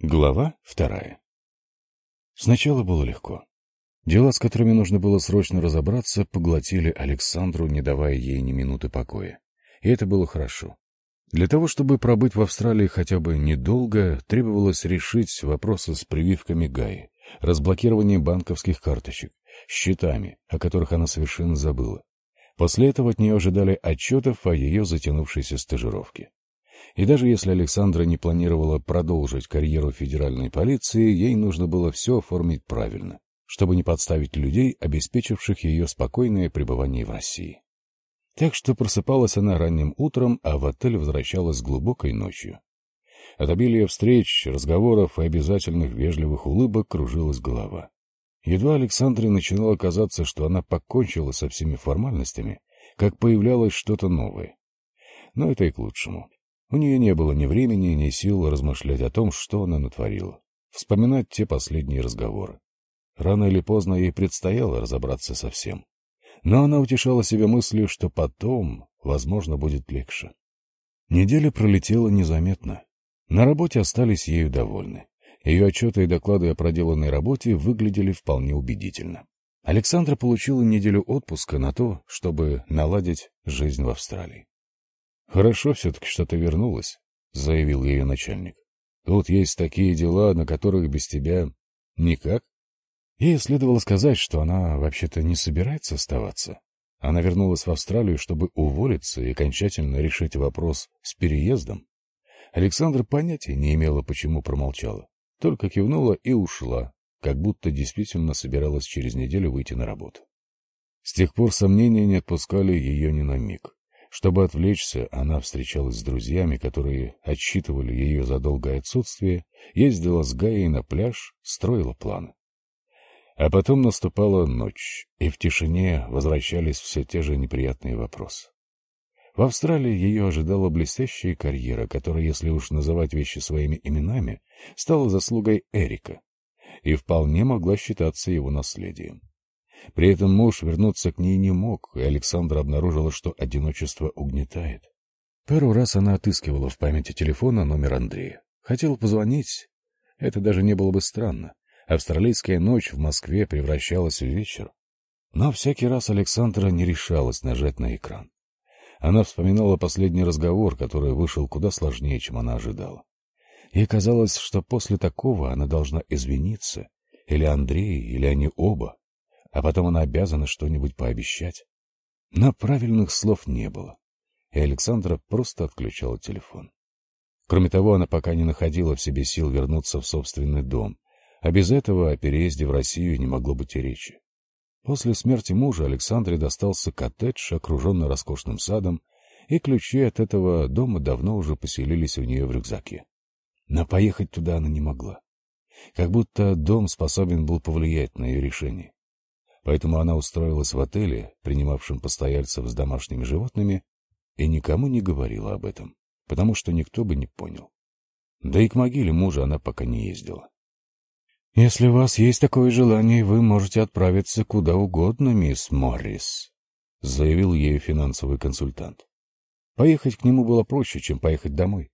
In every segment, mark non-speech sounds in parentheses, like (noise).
Глава вторая. Сначала было легко. Дела, с которыми нужно было срочно разобраться, поглотили Александру, не давая ей ни минуты покоя. И это было хорошо. Для того, чтобы пробыть в Австралии хотя бы недолго, требовалось решить вопросы с прививками Гаи, разблокированием банковских карточек, счетами, о которых она совершенно забыла. После этого от нее ожидали отчетов о ее затянувшейся стажировке. И даже если Александра не планировала продолжить карьеру федеральной полиции, ей нужно было все оформить правильно, чтобы не подставить людей, обеспечивших ее спокойное пребывание в России. Так что просыпалась она ранним утром, а в отель возвращалась глубокой ночью. От обилия встреч, разговоров и обязательных вежливых улыбок кружилась голова. Едва Александре начинало казаться, что она покончила со всеми формальностями, как появлялось что-то новое. Но это и к лучшему. У нее не было ни времени, ни сил размышлять о том, что она натворила, вспоминать те последние разговоры. Рано или поздно ей предстояло разобраться со всем. Но она утешала себя мыслью, что потом, возможно, будет легче. Неделя пролетела незаметно. На работе остались ею довольны. Ее отчеты и доклады о проделанной работе выглядели вполне убедительно. Александра получила неделю отпуска на то, чтобы наладить жизнь в Австралии. «Хорошо все-таки, что ты вернулась», — заявил ее начальник. «Тут есть такие дела, на которых без тебя никак». Ей следовало сказать, что она вообще-то не собирается оставаться. Она вернулась в Австралию, чтобы уволиться и окончательно решить вопрос с переездом. Александра понятия не имела, почему промолчала. Только кивнула и ушла, как будто действительно собиралась через неделю выйти на работу. С тех пор сомнения не отпускали ее ни на миг. Чтобы отвлечься, она встречалась с друзьями, которые отсчитывали ее за долгое отсутствие, ездила с Гаей на пляж, строила планы. А потом наступала ночь, и в тишине возвращались все те же неприятные вопросы. В Австралии ее ожидала блестящая карьера, которая, если уж называть вещи своими именами, стала заслугой Эрика и вполне могла считаться его наследием. При этом муж вернуться к ней не мог, и Александра обнаружила, что одиночество угнетает. Пару раз она отыскивала в памяти телефона номер Андрея. Хотела позвонить. Это даже не было бы странно. Австралийская ночь в Москве превращалась в вечер. Но всякий раз Александра не решалась нажать на экран. Она вспоминала последний разговор, который вышел куда сложнее, чем она ожидала. Ей казалось, что после такого она должна извиниться, или Андрей, или они оба, а потом она обязана что-нибудь пообещать. Но правильных слов не было, и Александра просто отключала телефон. Кроме того, она пока не находила в себе сил вернуться в собственный дом, а без этого о переезде в Россию не могло быть и речи. После смерти мужа Александре достался коттедж, окруженный роскошным садом, и ключи от этого дома давно уже поселились у нее в рюкзаке. Но поехать туда она не могла. Как будто дом способен был повлиять на ее решение. Поэтому она устроилась в отеле, принимавшем постояльцев с домашними животными, и никому не говорила об этом, потому что никто бы не понял. Да и к могиле мужа она пока не ездила. «Если у вас есть такое желание, вы можете отправиться куда угодно, мисс Моррис», — заявил ей финансовый консультант. Поехать к нему было проще, чем поехать домой.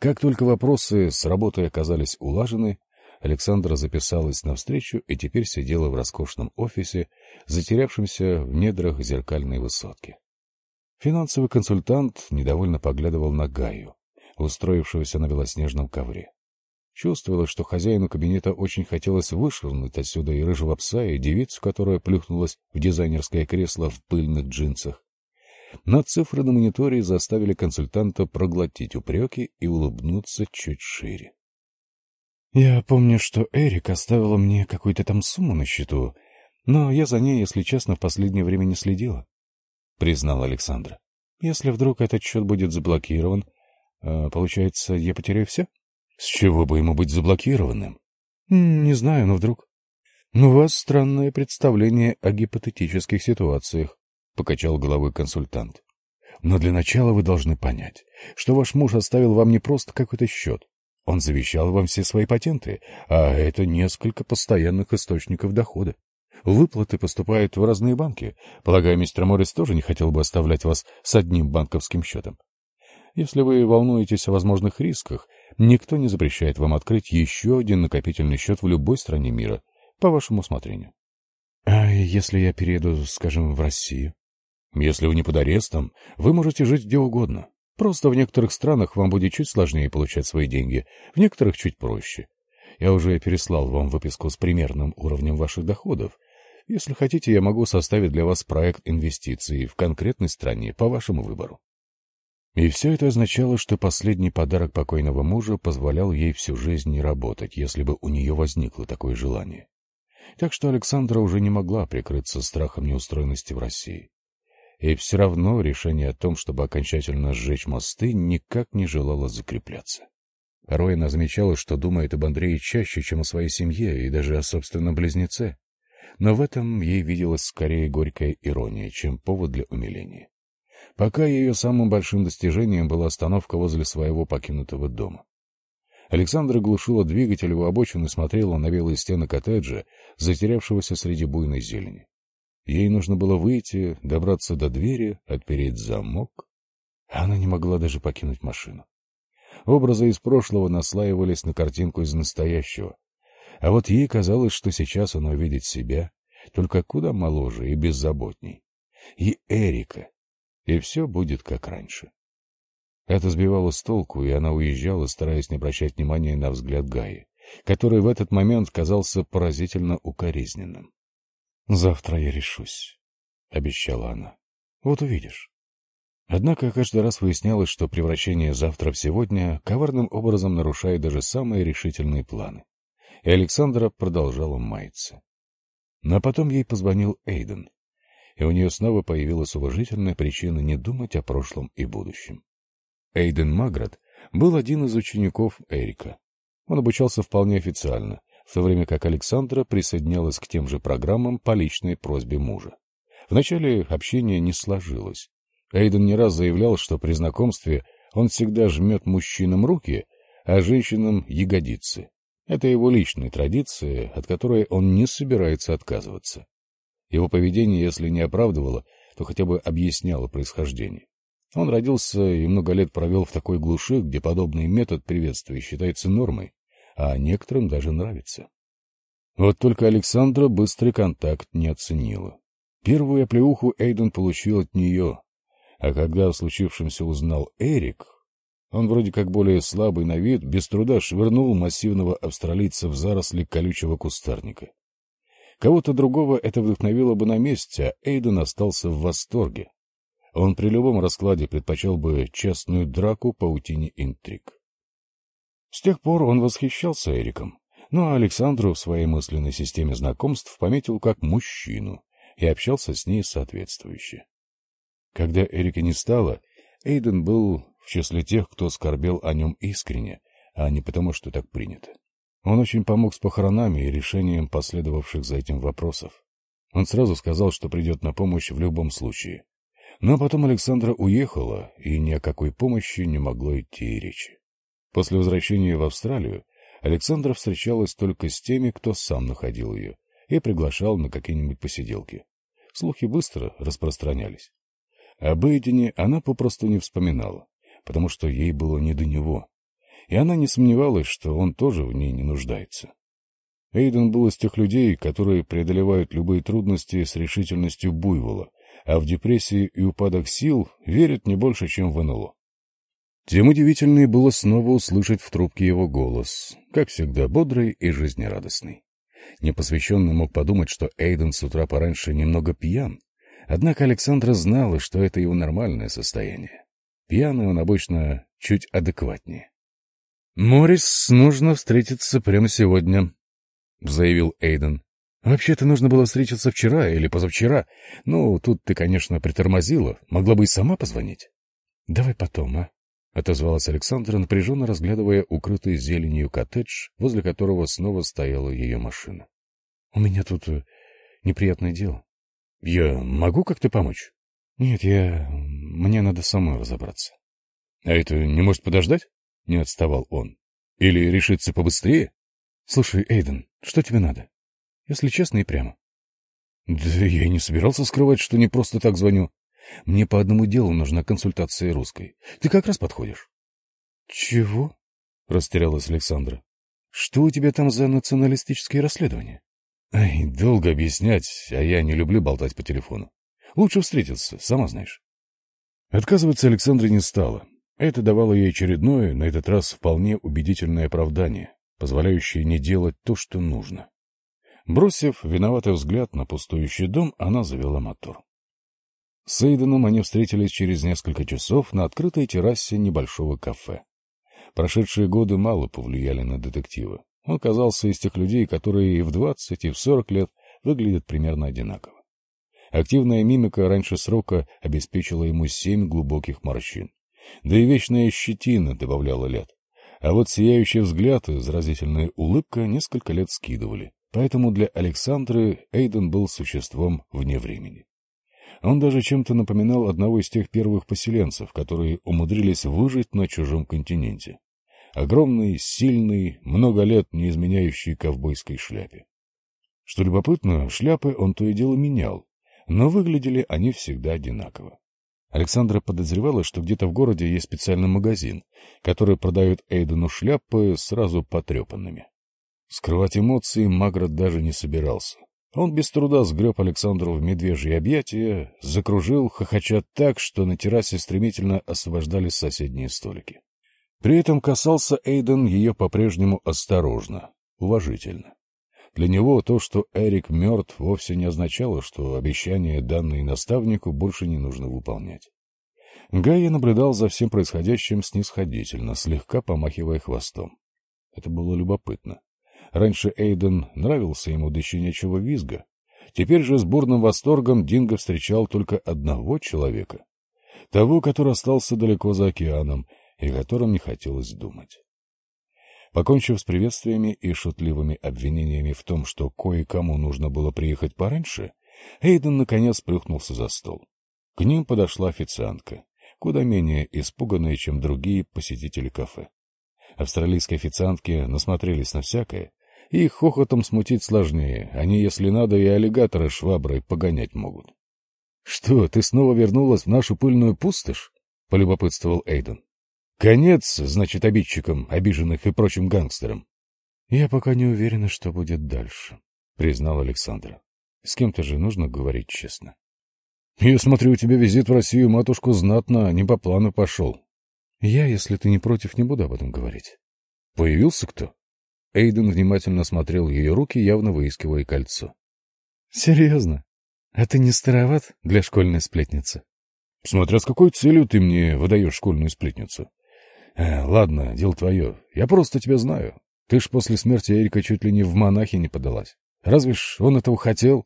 Как только вопросы с работой оказались улажены, Александра записалась на встречу и теперь сидела в роскошном офисе, затерявшемся в недрах зеркальной высотки. Финансовый консультант недовольно поглядывал на Гаю, устроившегося на белоснежном ковре. Чувствовала, что хозяину кабинета очень хотелось вышвырнуть отсюда и рыжего пса, и девицу, которая плюхнулась в дизайнерское кресло в пыльных джинсах. Но цифры на мониторе заставили консультанта проглотить упреки и улыбнуться чуть шире. «Я помню, что Эрик оставила мне какую-то там сумму на счету, но я за ней, если честно, в последнее время не следила», — признал Александра. «Если вдруг этот счет будет заблокирован, э, получается, я потеряю все?» С чего бы ему быть заблокированным? Не знаю, но вдруг. У вас странное представление о гипотетических ситуациях, покачал головой консультант. Но для начала вы должны понять, что ваш муж оставил вам не просто какой-то счет. Он завещал вам все свои патенты, а это несколько постоянных источников дохода. Выплаты поступают в разные банки. Полагаю, мистер Моррис тоже не хотел бы оставлять вас с одним банковским счетом. Если вы волнуетесь о возможных рисках, Никто не запрещает вам открыть еще один накопительный счет в любой стране мира, по вашему усмотрению. А если я перееду, скажем, в Россию? Если вы не под арестом, вы можете жить где угодно. Просто в некоторых странах вам будет чуть сложнее получать свои деньги, в некоторых чуть проще. Я уже переслал вам выписку с примерным уровнем ваших доходов. Если хотите, я могу составить для вас проект инвестиций в конкретной стране по вашему выбору. И все это означало, что последний подарок покойного мужа позволял ей всю жизнь не работать, если бы у нее возникло такое желание. Так что Александра уже не могла прикрыться страхом неустроенности в России. И все равно решение о том, чтобы окончательно сжечь мосты, никак не желало закрепляться. Порой она замечала, что думает об Андрее чаще, чем о своей семье и даже о собственном близнеце. Но в этом ей виделась скорее горькая ирония, чем повод для умиления. Пока ее самым большим достижением была остановка возле своего покинутого дома. Александра глушила двигатель у обочины и смотрела на белые стены коттеджа, затерявшегося среди буйной зелени. Ей нужно было выйти, добраться до двери, отпереть замок. Она не могла даже покинуть машину. Образы из прошлого наслаивались на картинку из настоящего. А вот ей казалось, что сейчас она увидит себя, только куда моложе и беззаботней. И Эрика. И все будет как раньше. Это сбивало с толку, и она уезжала, стараясь не обращать внимания на взгляд Гаи, который в этот момент казался поразительно укоризненным. — Завтра я решусь, — обещала она. — Вот увидишь. Однако каждый раз выяснялось, что превращение завтра в сегодня коварным образом нарушает даже самые решительные планы. И Александра продолжала маяться. Но потом ей позвонил Эйден, и у нее снова появилась уважительная причина не думать о прошлом и будущем. Эйден Маград был один из учеников Эрика. Он обучался вполне официально, в то время как Александра присоединялась к тем же программам по личной просьбе мужа. Вначале общение не сложилось. Эйден не раз заявлял, что при знакомстве он всегда жмет мужчинам руки, а женщинам — ягодицы. Это его личная традиция, от которой он не собирается отказываться. Его поведение, если не оправдывало, то хотя бы объясняло происхождение. Он родился и много лет провел в такой глуши, где подобный метод приветствия считается нормой, а некоторым даже нравится. Вот только Александра быстрый контакт не оценила. Первую оплеуху Эйден получил от нее, а когда о случившемся узнал Эрик, он вроде как более слабый на вид, без труда швырнул массивного австралийца в заросли колючего кустарника. Кого-то другого это вдохновило бы на месте, а Эйден остался в восторге. Он при любом раскладе предпочел бы честную драку паутине интриг. С тех пор он восхищался Эриком, но Александру в своей мысленной системе знакомств пометил как мужчину и общался с ней соответствующе. Когда Эрика не стало, Эйден был в числе тех, кто скорбел о нем искренне, а не потому, что так принято. Он очень помог с похоронами и решением последовавших за этим вопросов. Он сразу сказал, что придет на помощь в любом случае. Но потом Александра уехала, и ни о какой помощи не могло идти и речи. После возвращения в Австралию Александра встречалась только с теми, кто сам находил ее, и приглашал на какие-нибудь посиделки. Слухи быстро распространялись. Об Эйдене она попросту не вспоминала, потому что ей было не до него, и она не сомневалась, что он тоже в ней не нуждается. Эйден был из тех людей, которые преодолевают любые трудности с решительностью буйвола, а в депрессии и упадок сил верят не больше, чем в НЛО. Тем удивительнее было снова услышать в трубке его голос, как всегда бодрый и жизнерадостный. Непосвященный мог подумать, что Эйден с утра пораньше немного пьян, однако Александра знала, что это его нормальное состояние. Пьяный он обычно чуть адекватнее. «Моррис, нужно встретиться прямо сегодня», — заявил Эйден. «Вообще-то нужно было встретиться вчера или позавчера. Ну, тут ты, конечно, притормозила. Могла бы и сама позвонить». «Давай потом, а?» — отозвалась Александра, напряженно разглядывая укрытый зеленью коттедж, возле которого снова стояла ее машина. — У меня тут э, неприятное дело. — Я могу как-то помочь? — Нет, я... Мне надо самой разобраться. — А это не может подождать? — не отставал он. — Или решиться побыстрее? — Слушай, Эйден, что тебе надо? Если честно и прямо. — Да я и не собирался скрывать, что не просто так звоню. Мне по одному делу нужна консультация русской. Ты как раз подходишь. — Чего? — растерялась Александра. «Что у тебя там за националистические расследования?» «Ай, долго объяснять, а я не люблю болтать по телефону. Лучше встретиться, сама знаешь». Отказываться Александре не стала. Это давало ей очередное, на этот раз вполне убедительное оправдание, позволяющее не делать то, что нужно. Бросив виноватый взгляд на пустующий дом, она завела мотор. С Эйденом они встретились через несколько часов на открытой террасе небольшого кафе. Прошедшие годы мало повлияли на детектива. Он казался из тех людей, которые и в 20, и в 40 лет выглядят примерно одинаково. Активная мимика раньше срока обеспечила ему семь глубоких морщин. Да и вечная щетина добавляла лет. А вот сияющий взгляд и заразительная улыбка несколько лет скидывали. Поэтому для Александры Эйден был существом вне времени. Он даже чем-то напоминал одного из тех первых поселенцев, которые умудрились выжить на чужом континенте. Огромный, сильный, много лет не изменяющий ковбойской шляпе. Что любопытно, шляпы он то и дело менял, но выглядели они всегда одинаково. Александра подозревала, что где-то в городе есть специальный магазин, который продает Эйдену шляпы сразу потрепанными. Скрывать эмоции Маград даже не собирался. Он без труда сгреб Александру в медвежьи объятия, закружил, хохоча так, что на террасе стремительно освобождались соседние столики. При этом касался Эйден ее по-прежнему осторожно, уважительно. Для него то, что Эрик мертв, вовсе не означало, что обещание, данное наставнику, больше не нужно выполнять. Гайя наблюдал за всем происходящим снисходительно, слегка помахивая хвостом. Это было любопытно. Раньше Эйден нравился ему до щенячьего визга. Теперь же с бурным восторгом Динго встречал только одного человека. Того, который остался далеко за океаном и о котором не хотелось думать. Покончив с приветствиями и шутливыми обвинениями в том, что кое-кому нужно было приехать пораньше, Эйден наконец плюхнулся за стол. К ним подошла официантка, куда менее испуганная, чем другие посетители кафе. Австралийские официантки насмотрелись на всякое, их хохотом смутить сложнее, они, если надо, и аллигатора шваброй погонять могут. — Что, ты снова вернулась в нашу пыльную пустошь? — полюбопытствовал Эйден. — Конец, значит, обидчикам, обиженных и прочим гангстерам. — Я пока не уверена, что будет дальше, — признал Александра. — С кем-то же нужно говорить честно. — Я смотрю, у тебя визит в Россию, матушку, знатно, не по плану пошел. — Я, если ты не против, не буду об этом говорить. — Появился кто? Эйден внимательно смотрел ее руки, явно выискивая кольцо. — Серьезно? А ты не староват для школьной сплетницы? — Смотря с какой целью ты мне выдаешь школьную сплетницу. Э, ладно, дело твое. Я просто тебя знаю. Ты ж после смерти Эрика чуть ли не в монахи не подалась. Разве ж он этого хотел?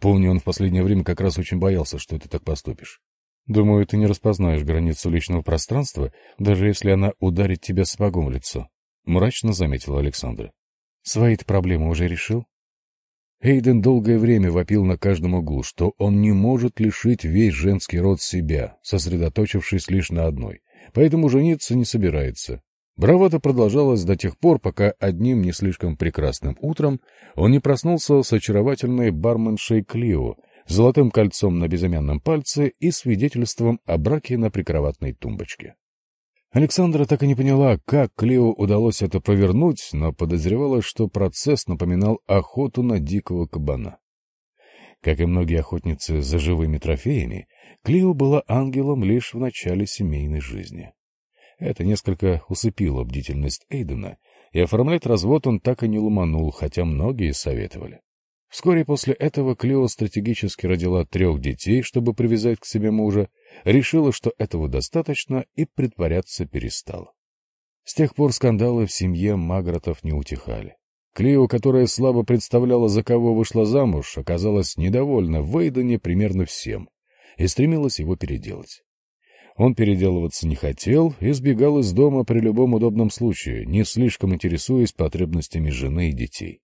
Помню, он в последнее время как раз очень боялся, что ты так поступишь. Думаю, ты не распознаешь границу личного пространства, даже если она ударит тебя сапогом в лицо. — мрачно заметила Александра. — Свои-то проблемы уже решил? Эйден долгое время вопил на каждом углу, что он не может лишить весь женский род себя, сосредоточившись лишь на одной, поэтому жениться не собирается. Бравада продолжалась до тех пор, пока одним не слишком прекрасным утром он не проснулся с очаровательной барменшей Клио, золотым кольцом на безымянном пальце и свидетельством о браке на прикроватной тумбочке. Александра так и не поняла, как Клео удалось это провернуть, но подозревала, что процесс напоминал охоту на дикого кабана. Как и многие охотницы за живыми трофеями, Клео была ангелом лишь в начале семейной жизни. Это несколько усыпило бдительность Эйдена, и оформлять развод он так и не ломанул, хотя многие советовали. Вскоре после этого Клео стратегически родила трех детей, чтобы привязать к себе мужа, решила, что этого достаточно, и притворяться перестала. С тех пор скандалы в семье Магратов не утихали. Клео, которая слабо представляла, за кого вышла замуж, оказалась недовольна в Вейдене примерно всем и стремилась его переделать. Он переделываться не хотел и сбегал из дома при любом удобном случае, не слишком интересуясь потребностями жены и детей.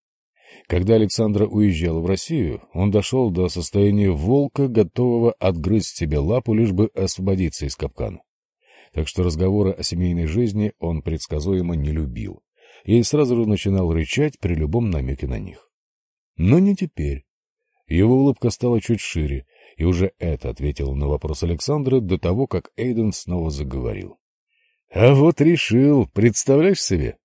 Когда Александра уезжала в Россию, он дошел до состояния волка, готового отгрызть себе лапу, лишь бы освободиться из капкана. Так что разговоры о семейной жизни он предсказуемо не любил и сразу же начинал рычать при любом намеке на них. Но не теперь. Его улыбка стала чуть шире, и уже это ответило на вопрос Александра до того, как Эйден снова заговорил. А вот решил, представляешь себе?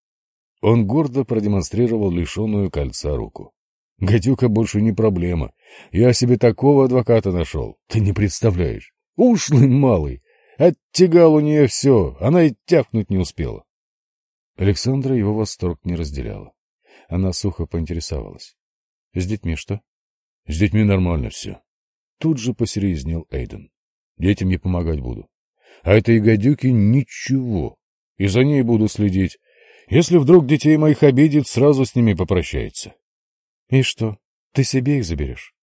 Он гордо продемонстрировал лишенную кольца руку. Гадюка больше не проблема. Я себе такого адвоката нашел. Ты не представляешь. Ушлый малый. Оттягал у нее все. Она и тяпнуть не успела. Александра его восторг не разделяла. Она сухо поинтересовалась. — С детьми что? — С детьми нормально все. Тут же посерьезнел Эйден. — Детям я помогать буду. А этой гадюке ничего. И за ней буду следить. Если вдруг детей моих обидит, сразу с ними попрощается. — И что, ты себе их заберешь?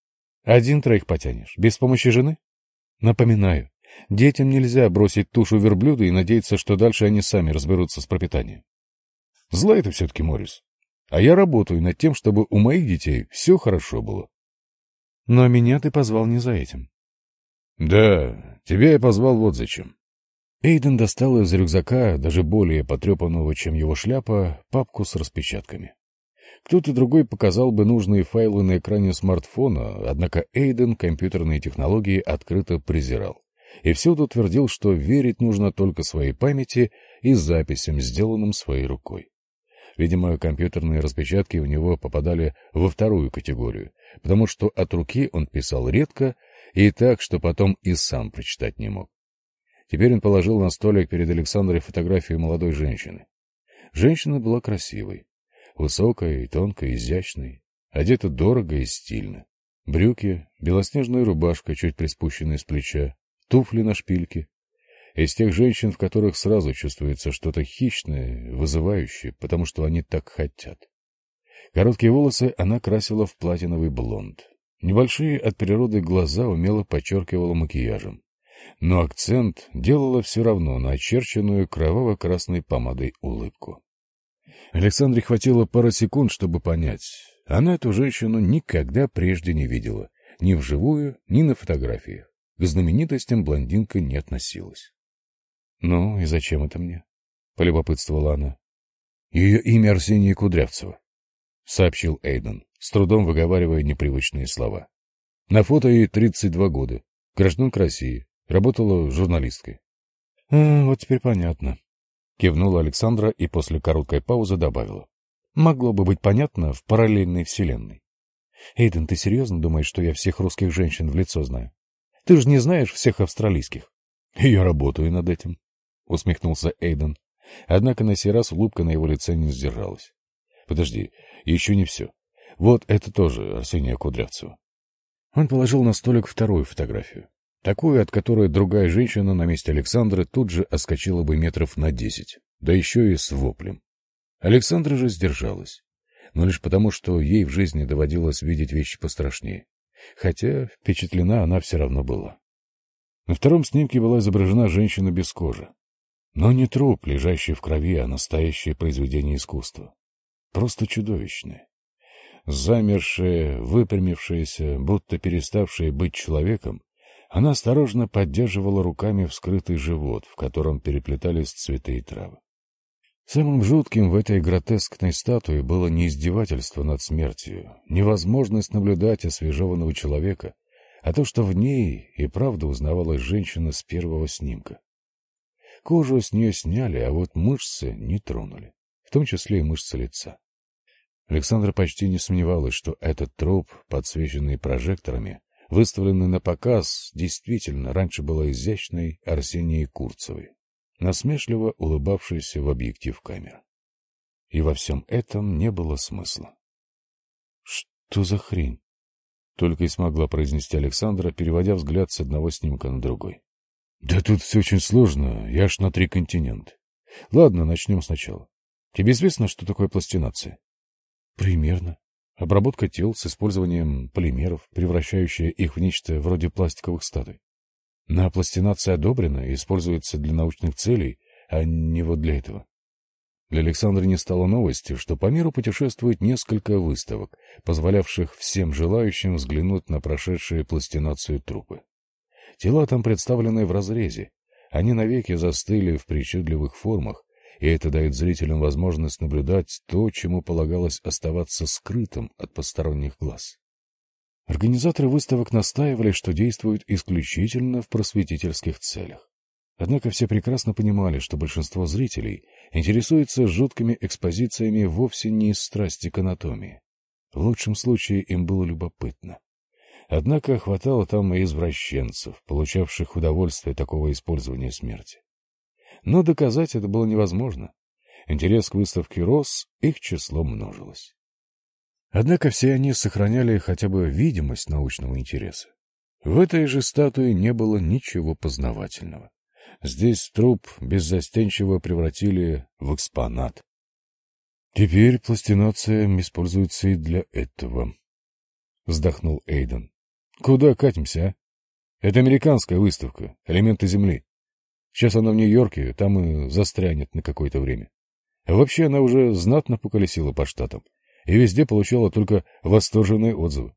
Один троих потянешь, без помощи жены? Напоминаю, детям нельзя бросить тушу верблюда и надеяться, что дальше они сами разберутся с пропитанием. Зла это все-таки, Морис. А я работаю над тем, чтобы у моих детей все хорошо было. Но меня ты позвал не за этим. Да, тебя я позвал вот зачем. Эйден достал из рюкзака, даже более потрепанного, чем его шляпа, папку с распечатками. Кто-то другой показал бы нужные файлы на экране смартфона, однако Эйден компьютерные технологии открыто презирал. И всюду твердил, что верить нужно только своей памяти и записям, сделанным своей рукой. Видимо, компьютерные распечатки у него попадали во вторую категорию, потому что от руки он писал редко и так, что потом и сам прочитать не мог. Теперь он положил на столик перед Александрой фотографию молодой женщины. Женщина была красивой, высокая и тонкая, изящной, одета дорого и стильно. Брюки, белоснежная рубашка, чуть приспущенная с плеча, туфли на шпильке, из тех женщин, в которых сразу чувствуется что-то хищное, вызывающее, потому что они так хотят. Короткие волосы она красила в платиновый блонд. Небольшие от природы глаза умело подчеркивала макияжем. Но акцент делала все равно на очерченную кроваво-красной помадой улыбку. Александре хватило пары секунд, чтобы понять. Она эту женщину никогда прежде не видела. Ни вживую, ни на фотографиях. К знаменитостям блондинка не относилась. «Ну и зачем это мне?» — полюбопытствовала она. «Ее имя Арсения Кудрявцева», — сообщил Эйден, с трудом выговаривая непривычные слова. «На фото ей 32 года, гражданка России, работала журналисткой». «А, вот теперь понятно», — кивнула Александра и после короткой паузы добавила. «Могло бы быть понятно в параллельной вселенной. Эйден, ты серьезно думаешь, что я всех русских женщин в лицо знаю? Ты же не знаешь всех австралийских». «Я работаю над этим», — усмехнулся Эйден. Однако на сей раз улыбка на его лице не сдержалась. — Подожди, еще не все. Вот это тоже Арсения Кудрявцева. Он положил на столик вторую фотографию. Такую, от которой другая женщина на месте Александры тут же оскочила бы метров на десять, да еще и с воплем. Александра же сдержалась, но лишь потому, что ей в жизни доводилось видеть вещи пострашнее. Хотя впечатлена она все равно была. На втором снимке была изображена женщина без кожи. Но не труп, лежащий в крови, а настоящее произведение искусства. Просто чудовищное. Замершая, выпрямившаяся, будто переставшая быть человеком, она осторожно поддерживала руками вскрытый живот, в котором переплетались цветы и травы. Самым жутким в этой гротескной статуе было не издевательство над смертью, невозможность наблюдать освежеванного человека, а то, что в ней и правда узнавалась женщина с первого снимка. Кожу с нее сняли, а вот мышцы не тронули, в том числе и мышцы лица. Александра почти не сомневалась, что этот труп, подсвеченный прожекторами, выставленный на показ, действительно раньше была изящной Арсенией Курцевой, насмешливо улыбавшейся в объектив камеры. И во всем этом не было смысла. «Что за хрень?» — только и смогла произнести Александра, переводя взгляд с одного снимка на другой. Да тут все очень сложно, я аж на три континента. Ладно, начнем сначала. Тебе известно, что такое пластинация? Примерно. Обработка тел с использованием полимеров, превращающая их в нечто вроде пластиковых статуй. На пластинация одобрена и используется для научных целей, а не вот для этого. Для Александра не стало новостью, что по миру путешествует несколько выставок, позволявших всем желающим взглянуть на прошедшие пластинацию трупы. Тела там представлены в разрезе. Они навеки застыли в причудливых формах, и это дает зрителям возможность наблюдать то, чему полагалось оставаться скрытым от посторонних глаз. Организаторы выставок настаивали, что действуют исключительно в просветительских целях. Однако все прекрасно понимали, что большинство зрителей интересуется жуткими экспозициями вовсе не из страсти к анатомии. В лучшем случае им было любопытно. Однако хватало там и извращенцев, получавших удовольствие такого использования смерти. Но доказать это было невозможно. Интерес к выставке рос, их число множилось. Однако все они сохраняли хотя бы видимость научного интереса. В этой же статуе не было ничего познавательного. Здесь труп беззастенчиво превратили в экспонат. Теперь пластинация используется и для этого. Вздохнул Эйден. Куда катимся, а? Это американская выставка, элементы Земли. Сейчас она в Нью-Йорке, там и застрянет на какое-то время. А вообще она уже знатно поколесила по штатам и везде получала только восторженные отзывы.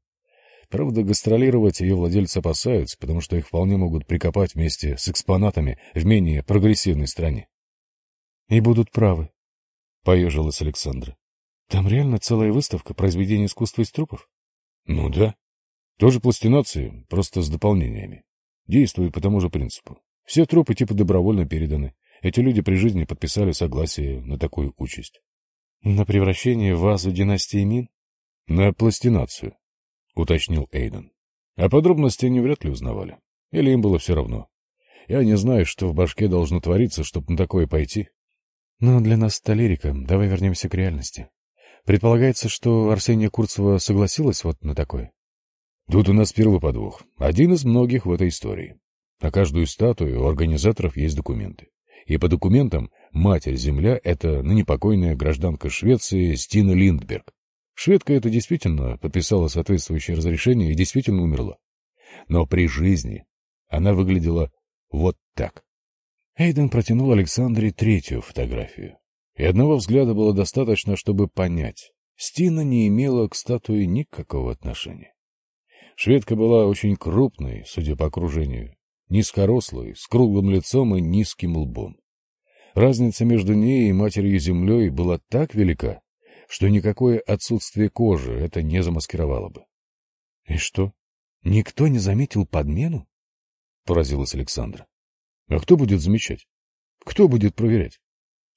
Правда, гастролировать ее владельцы опасаются, потому что их вполне могут прикопать вместе с экспонатами в менее прогрессивной стране. — И будут правы, — поежилась Александра. — Там реально целая выставка произведений искусства из трупов? — Ну да. Тоже пластинации, просто с дополнениями. Действует по тому же принципу. Все трупы типа добровольно переданы. Эти люди при жизни подписали согласие на такую участь. — На превращение в вазу династии Мин? — На пластинацию уточнил Эйден. А подробности они вряд ли узнавали. Или им было все равно. Я не знаю, что в башке должно твориться, чтобы на такое пойти. Но для нас это лирика. Давай вернемся к реальности. Предполагается, что Арсения Курцева согласилась вот на такое? Тут у нас первый подвох. Один из многих в этой истории. На каждую статую у организаторов есть документы. И по документам Матерь-Земля — это ныне покойная гражданка Швеции Стина Линдберг. Шведка это действительно подписала соответствующее разрешение и действительно умерла. Но при жизни она выглядела вот так. Эйден протянул Александре третью фотографию. И одного взгляда было достаточно, чтобы понять. Стина не имела к статуе никакого отношения. Шведка была очень крупной, судя по окружению, низкорослой, с круглым лицом и низким лбом. Разница между ней и матерью-землей была так велика, что никакое отсутствие кожи это не замаскировало бы. — И что, никто не заметил подмену? — поразилась Александра. — А кто будет замечать? Кто будет проверять?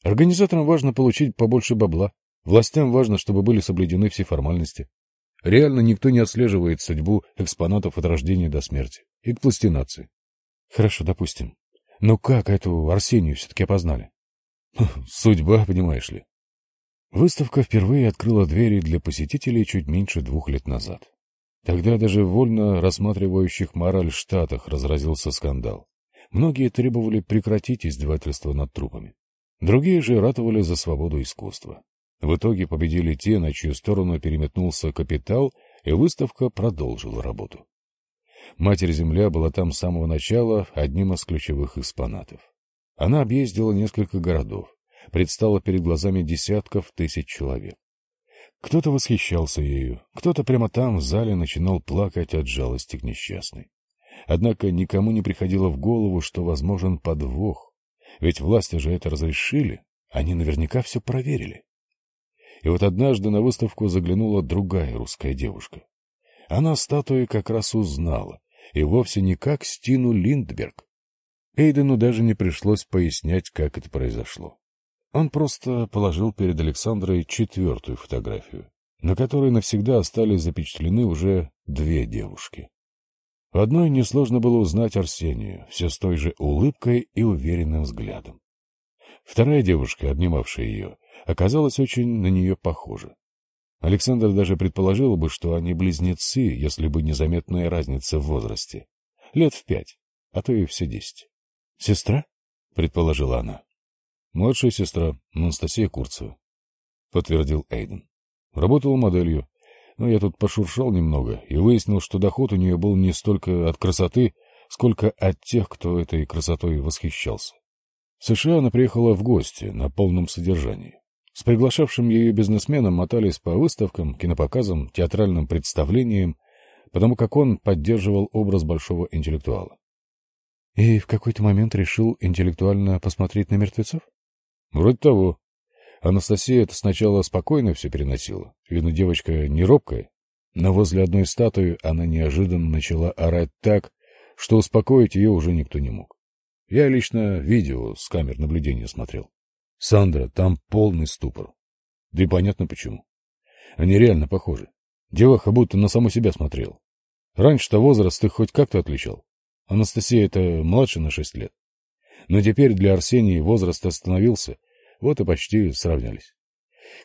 Организаторам важно получить побольше бабла, властям важно, чтобы были соблюдены все формальности. Реально никто не отслеживает судьбу экспонатов от рождения до смерти и к пластинации. Хорошо, допустим. Но как эту Арсению все-таки опознали? (laughs) Судьба, понимаешь ли. Выставка впервые открыла двери для посетителей чуть меньше двух лет назад. Тогда даже вольно рассматривающих мораль штатах разразился скандал. Многие требовали прекратить издевательство над трупами. Другие же ратовали за свободу искусства. В итоге победили те, на чью сторону переметнулся капитал, и выставка продолжила работу. Матерь-Земля была там с самого начала одним из ключевых экспонатов. Она объездила несколько городов, предстала перед глазами десятков тысяч человек. Кто-то восхищался ею, кто-то прямо там, в зале, начинал плакать от жалости к несчастной. Однако никому не приходило в голову, что возможен подвох, ведь власти же это разрешили, они наверняка все проверили. И вот однажды на выставку заглянула другая русская девушка. Она статуи как раз узнала, и вовсе не как Стину Линдберг. Эйдену даже не пришлось пояснять, как это произошло. Он просто положил перед Александрой четвертую фотографию, на которой навсегда остались запечатлены уже две девушки. В одной несложно было узнать Арсению, все с той же улыбкой и уверенным взглядом. Вторая девушка, обнимавшая ее, оказалась очень на нее похожа. Александр даже предположил бы, что они близнецы, если бы незаметная разница в возрасте. Лет в пять, а то и все десять. — Сестра? — предположила она. Младшая сестра, Анастасия Курцева, — подтвердил Эйден. Работала моделью, но я тут пошуршал немного и выяснил, что доход у нее был не столько от красоты, сколько от тех, кто этой красотой восхищался. В США она приехала в гости на полном содержании. С приглашавшим ее бизнесменом мотались по выставкам, кинопоказам, театральным представлениям, потому как он поддерживал образ большого интеллектуала. — И в какой-то момент решил интеллектуально посмотреть на мертвецов? Вроде того. Анастасия это сначала спокойно все переносила. Видно, девочка не робкая. Но возле одной статуи она неожиданно начала орать так, что успокоить ее уже никто не мог. Я лично видео с камер наблюдения смотрел. Сандра, там полный ступор. Да и понятно почему. Они реально похожи. Деваха будто на саму себя смотрел. Раньше-то возраст их хоть как-то отличал. Анастасия это младше на шесть лет. Но теперь для Арсении возраст остановился, вот и почти сравнялись.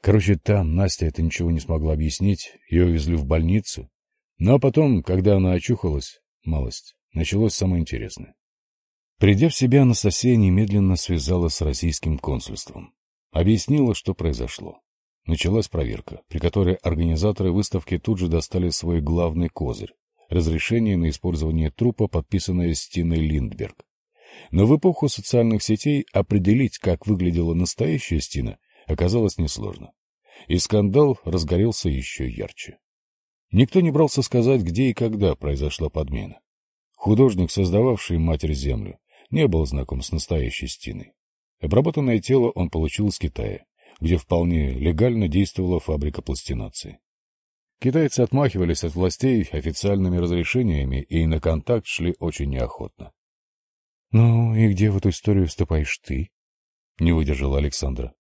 Короче, там Настя это ничего не смогла объяснить, ее везли в больницу. Ну а потом, когда она очухалась, малость, началось самое интересное. Придя в себя, Анастасия немедленно связалась с российским консульством. Объяснила, что произошло. Началась проверка, при которой организаторы выставки тут же достали свой главный козырь — разрешение на использование трупа, подписанное Стиной Линдберг. Но в эпоху социальных сетей определить, как выглядела настоящая Стина, оказалось несложно. И скандал разгорелся еще ярче. Никто не брался сказать, где и когда произошла подмена. Художник, создававший Матерь-Землю, не был знаком с настоящей Стиной. Обработанное тело он получил из Китая, где вполне легально действовала фабрика пластинации. Китайцы отмахивались от властей официальными разрешениями и на контакт шли очень неохотно. — Ну и где в эту историю вступаешь ты? — не выдержала Александра.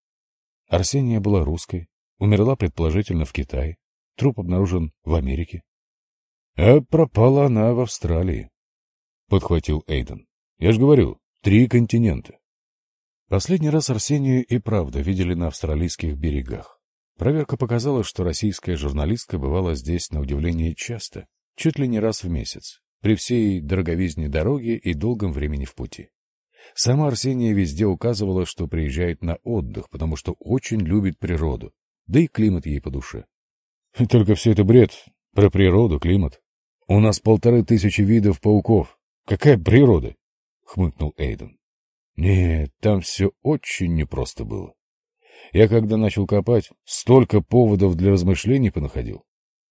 Арсения была русской, умерла предположительно в Китае, труп обнаружен в Америке. — А пропала она в Австралии, — подхватил Эйден. — Я ж говорю, три континента. Последний раз Арсению и правда видели на австралийских берегах. Проверка показала, что российская журналистка бывала здесь на удивление часто, чуть ли не раз в месяц, при всей дороговизне дороги и долгом времени в пути. Сама Арсения везде указывала, что приезжает на отдых, потому что очень любит природу, да и климат ей по душе. Только все это бред. Про природу, климат. У нас полторы тысячи видов пауков. Какая природа? — хмыкнул Эйден. Нет, там все очень непросто было. Я когда начал копать, столько поводов для размышлений понаходил.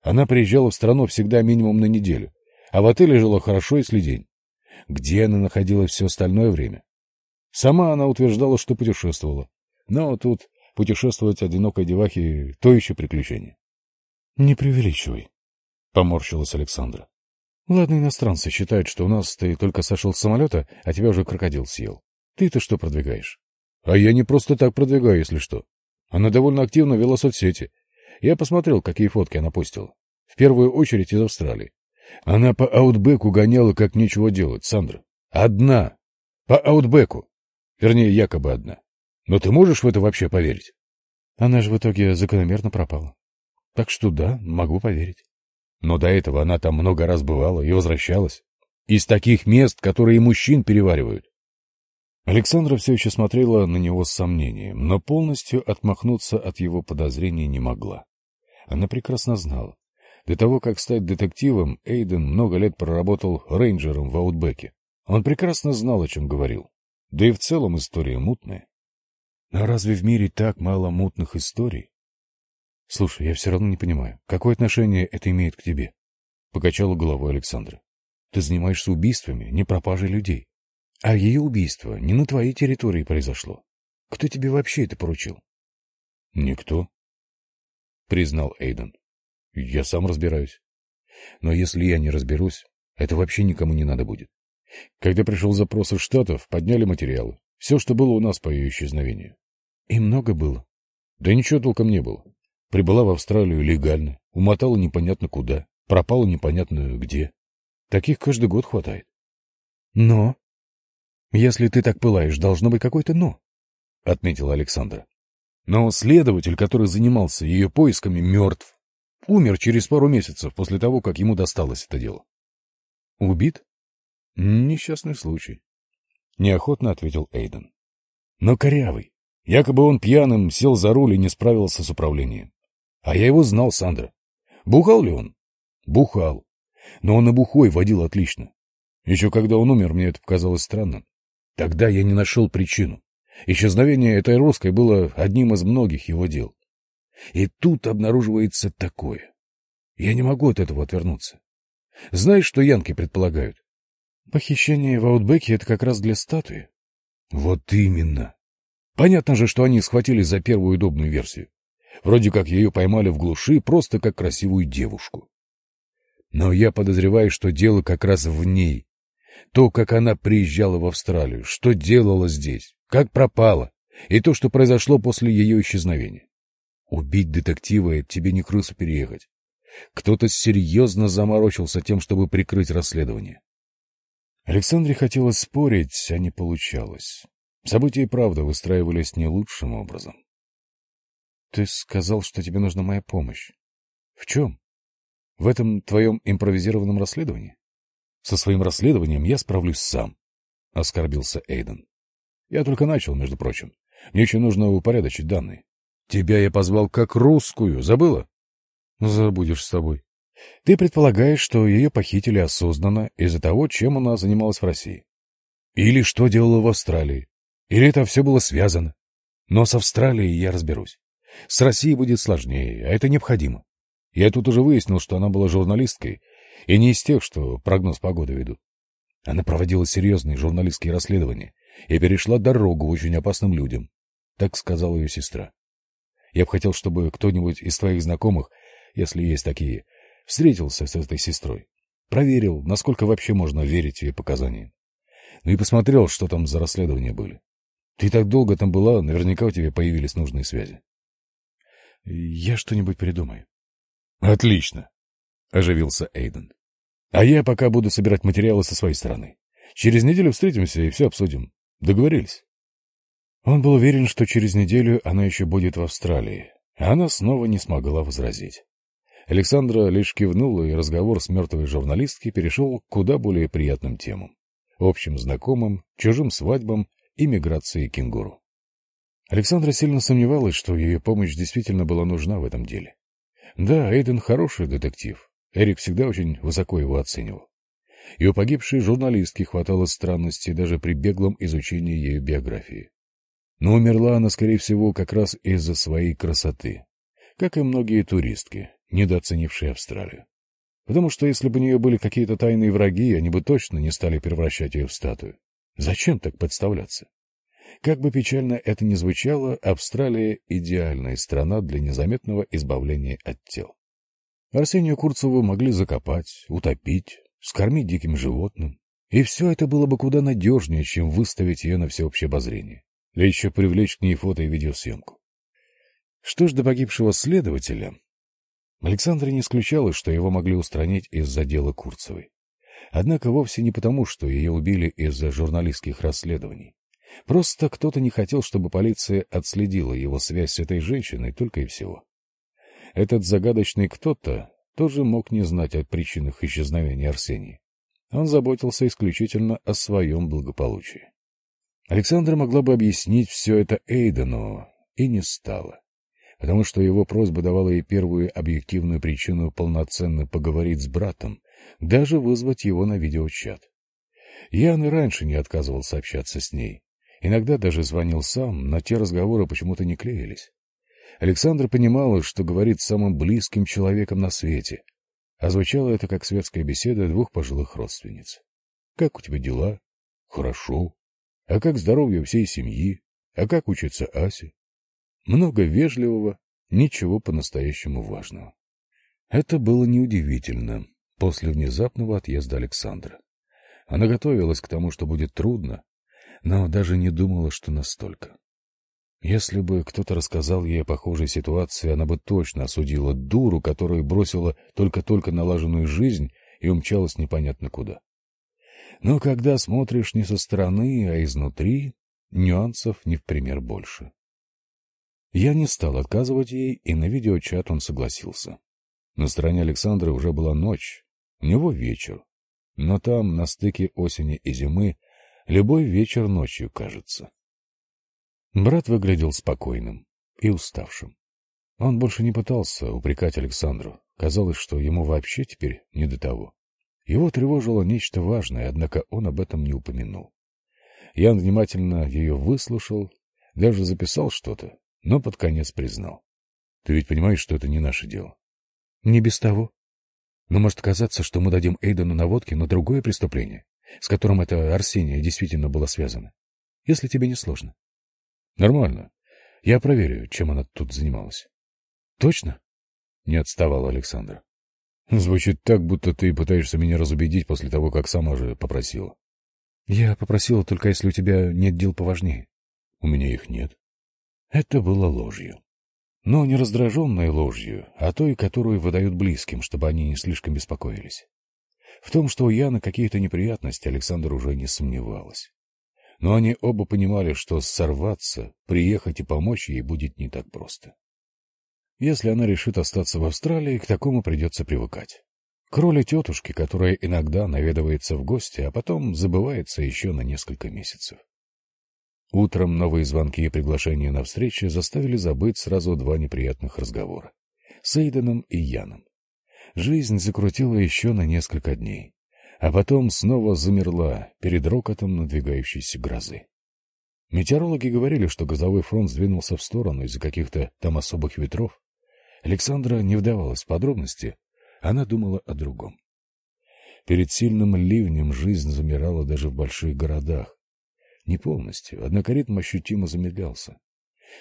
Она приезжала в страну всегда минимум на неделю, а в отеле жила хорошо, если день. Где она находилась все остальное время? Сама она утверждала, что путешествовала. Но тут путешествовать одинокой девахе — то еще приключение. — Не преувеличивай, — поморщилась Александра. — Ладно, иностранцы считают, что у нас ты только сошел с самолета, а тебя уже крокодил съел. Ты-то что продвигаешь? А я не просто так продвигаю, если что. Она довольно активно вела соцсети. Я посмотрел, какие фотки она постила. В первую очередь из Австралии. Она по аутбеку гоняла, как нечего делать, Сандра. Одна. По аутбеку. Вернее, якобы одна. Но ты можешь в это вообще поверить? Она же в итоге закономерно пропала. Так что да, могу поверить. Но до этого она там много раз бывала и возвращалась. Из таких мест, которые мужчин переваривают. Александра все еще смотрела на него с сомнением, но полностью отмахнуться от его подозрений не могла. Она прекрасно знала. До того, как стать детективом, Эйден много лет проработал рейнджером в Аутбеке. Он прекрасно знал, о чем говорил. Да и в целом история мутная. А разве в мире так мало мутных историй? Слушай, я все равно не понимаю, какое отношение это имеет к тебе? Покачала головой Александра. Ты занимаешься убийствами, не пропажей людей. А ее убийство не на твоей территории произошло. Кто тебе вообще это поручил? — Никто, — признал Эйден. — Я сам разбираюсь. Но если я не разберусь, это вообще никому не надо будет. Когда пришел запрос из Штатов, подняли материалы. Все, что было у нас по ее исчезновению. И много было? Да ничего толком не было. Прибыла в Австралию легально, умотала непонятно куда, пропала непонятно где. Таких каждый год хватает. Но «Если ты так пылаешь, должно быть какое-то «но», — отметила Александра. Но следователь, который занимался ее поисками, мертв. Умер через пару месяцев после того, как ему досталось это дело. Убит? Несчастный случай. Неохотно ответил Эйден. Но корявый. Якобы он пьяным сел за руль и не справился с управлением. А я его знал, Сандра. Бухал ли он? Бухал. Но он и бухой водил отлично. Еще когда он умер, мне это показалось странным. Тогда я не нашел причину. Исчезновение этой русской было одним из многих его дел. И тут обнаруживается такое. Я не могу от этого отвернуться. Знаешь, что янки предполагают? Похищение в Аутбеке — это как раз для статуи. Вот именно. Понятно же, что они схватили за первую удобную версию. Вроде как ее поймали в глуши, просто как красивую девушку. Но я подозреваю, что дело как раз в ней. То, как она приезжала в Австралию, что делала здесь, как пропала, и то, что произошло после ее исчезновения. Убить детектива — тебе не крысу переехать. Кто-то серьезно заморочился тем, чтобы прикрыть расследование. Александре хотелось спорить, а не получалось. События и правда выстраивались не лучшим образом. — Ты сказал, что тебе нужна моя помощь. — В чем? В этом твоем импровизированном расследовании? — Со своим расследованием я справлюсь сам, — оскорбился Эйден. — Я только начал, между прочим. Мне еще нужно упорядочить данные. Тебя я позвал как русскую, забыла? Забудешь с тобой. Ты предполагаешь, что ее похитили осознанно из-за того, чем она занималась в России. Или что делала в Австралии. Или это все было связано. Но с Австралией я разберусь. С Россией будет сложнее, а это необходимо. Я тут уже выяснил, что она была журналисткой, и не из тех, что прогноз погоды ведут. Она проводила серьезные журналистские расследования и перешла дорогу очень опасным людям, так сказала ее сестра. Я бы хотел, чтобы кто-нибудь из твоих знакомых, если есть такие, встретился с этой сестрой. Проверил, насколько вообще можно верить ее показаниям. Ну и посмотрел, что там за расследования были. Ты так долго там была, наверняка у тебя появились нужные связи. — Я что-нибудь придумаю. — Отлично, — оживился Эйден. — А я пока буду собирать материалы со своей стороны. Через неделю встретимся и все обсудим. Договорились? Он был уверен, что через неделю она еще будет в Австралии, она снова не смогла возразить. Александра лишь кивнула, и разговор с мертвой журналисткой перешел к куда более приятным темам. Общим знакомым, чужим свадьбам и миграции кенгуру. Александра сильно сомневалась, что ее помощь действительно была нужна в этом деле. Да, Эйден хороший детектив. Эрик всегда очень высоко его оценивал. И у погибшей журналистки хватало странностей даже при беглом изучении ее биографии. Но умерла она, скорее всего, как раз из-за своей красоты, как и многие туристки, недооценившие Австралию. Потому что если бы у нее были какие-то тайные враги, они бы точно не стали превращать ее в статую. Зачем так подставляться? Как бы печально это ни звучало, Австралия — идеальная страна для незаметного избавления от тел. Арсению Курцеву могли закопать, утопить, скормить диким животным. И все это было бы куда надежнее, чем выставить ее на всеобщее обозрение или еще привлечь к ней фото и видеосъемку. Что ж до погибшего следователя, Александр не исключал, что его могли устранить из-за дела Курцевой. Однако вовсе не потому, что ее убили из-за журналистских расследований. Просто кто-то не хотел, чтобы полиция отследила его связь с этой женщиной только и всего. Этот загадочный кто-то тоже мог не знать о причинах исчезновения Арсении. Он заботился исключительно о своем благополучии. Александра могла бы объяснить все это Эйдену, и не стала, потому что его просьба давала ей первую объективную причину полноценно поговорить с братом, даже вызвать его на видеочат. Ян и раньше не отказывался общаться с ней. Иногда даже звонил сам, но те разговоры почему-то не клеились. Александра понимала, что говорит с самым близким человеком на свете, а звучало это как светская беседа двух пожилых родственниц. «Как у тебя дела?» «Хорошо. А как здоровье всей семьи? А как учится Ася? Много вежливого, ничего по-настоящему важного. Это было неудивительно после внезапного отъезда Александра. Она готовилась к тому, что будет трудно, но даже не думала, что настолько. Если бы кто-то рассказал ей о похожей ситуации, она бы точно осудила дуру, которая бросила только-только налаженную жизнь и умчалась непонятно куда. Но когда смотришь не со стороны, а изнутри, нюансов не в пример больше. Я не стал отказывать ей, и на видеочат он согласился. На стороне Александра уже была ночь, у него вечер. Но там, на стыке осени и зимы, любой вечер ночью кажется. Брат выглядел спокойным и уставшим. Он больше не пытался упрекать Александру. Казалось, что ему вообще теперь не до того. Его тревожило нечто важное, однако он об этом не упомянул. Ян внимательно ее выслушал, даже записал что-то, но под конец признал. — Ты ведь понимаешь, что это не наше дело? — Не без того. Но может казаться, что мы дадим Эйдену наводки на другое преступление, с которым эта Арсения действительно была связана. Если тебе не сложно. — Нормально. Я проверю, чем она тут занималась. — Точно? — не отставал Александр. Звучит так, будто ты пытаешься меня разубедить после того, как сама же попросила. Я попросила только, если у тебя нет дел поважнее. У меня их нет. Это было ложью. Но не раздраженной ложью, а той, которую выдают близким, чтобы они не слишком беспокоились. В том, что у Яны какие-то неприятности, Александр уже не сомневалась. Но они оба понимали, что сорваться, приехать и помочь ей будет не так просто. Если она решит остаться в Австралии, к такому придется привыкать. К роли тетушки, которая иногда наведывается в гости, а потом забывается еще на несколько месяцев. Утром новые звонки и приглашения на встречи заставили забыть сразу два неприятных разговора. С Эйденом и Яном. Жизнь закрутила еще на несколько дней, а потом снова замерла перед рокотом надвигающейся грозы. Метеорологи говорили, что газовой фронт сдвинулся в сторону из-за каких-то там особых ветров. Александра не вдавалась в подробности, она думала о другом. Перед сильным ливнем жизнь замирала даже в больших городах, не полностью, однако ритм ощутимо замедлялся.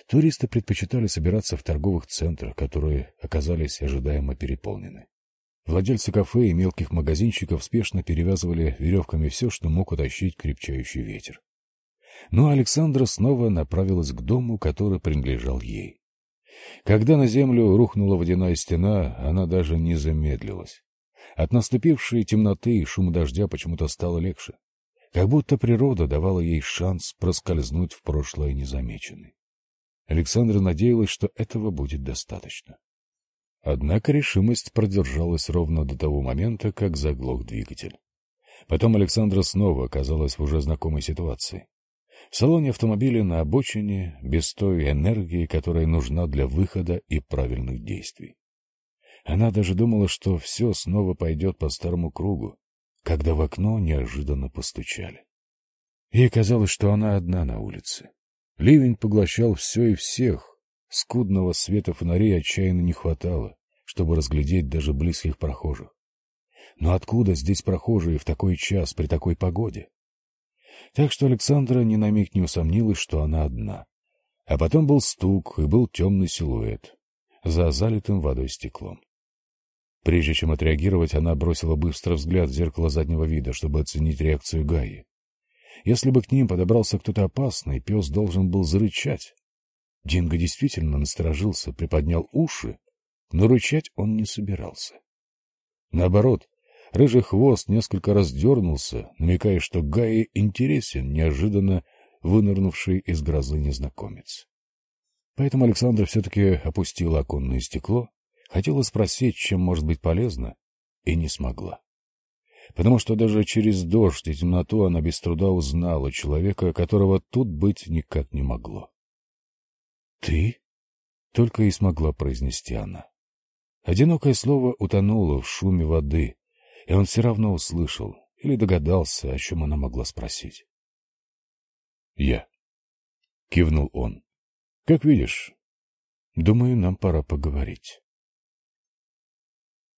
Туристы предпочитали собираться в торговых центрах, которые оказались ожидаемо переполнены. Владельцы кафе и мелких магазинчиков спешно перевязывали веревками все, что мог утащить крепчающий ветер. Но Александра снова направилась к дому, который принадлежал ей. Когда на землю рухнула водяная стена, она даже не замедлилась. От наступившей темноты и шума дождя почему-то стало легче. Как будто природа давала ей шанс проскользнуть в прошлое незамеченной. Александра надеялась, что этого будет достаточно. Однако решимость продержалась ровно до того момента, как заглох двигатель. Потом Александра снова оказалась в уже знакомой ситуации. В салоне автомобиля на обочине, без той энергии, которая нужна для выхода и правильных действий. Она даже думала, что все снова пойдет по старому кругу, когда в окно неожиданно постучали. Ей казалось, что она одна на улице. Ливень поглощал все и всех. Скудного света фонарей отчаянно не хватало, чтобы разглядеть даже близких прохожих. Но откуда здесь прохожие в такой час при такой погоде? Так что Александра ни на миг не усомнилась, что она одна. А потом был стук и был темный силуэт за залитым водой стеклом. Прежде чем отреагировать, она бросила быстро взгляд в зеркало заднего вида, чтобы оценить реакцию Гаи. Если бы к ним подобрался кто-то опасный, пес должен был зарычать. Динго действительно насторожился, приподнял уши, но рычать он не собирался. Наоборот, рыжий хвост несколько раз дернулся, намекая, что Гаи интересен неожиданно вынырнувший из грозы незнакомец. Поэтому Александр все-таки опустил оконное стекло, Хотела спросить, чем может быть полезно, и не смогла. Потому что даже через дождь и темноту она без труда узнала человека, которого тут быть никак не могло. «Ты?» — только и смогла произнести она. Одинокое слово утонуло в шуме воды, и он все равно услышал или догадался, о чем она могла спросить. «Я», — кивнул он. «Как видишь, думаю, нам пора поговорить».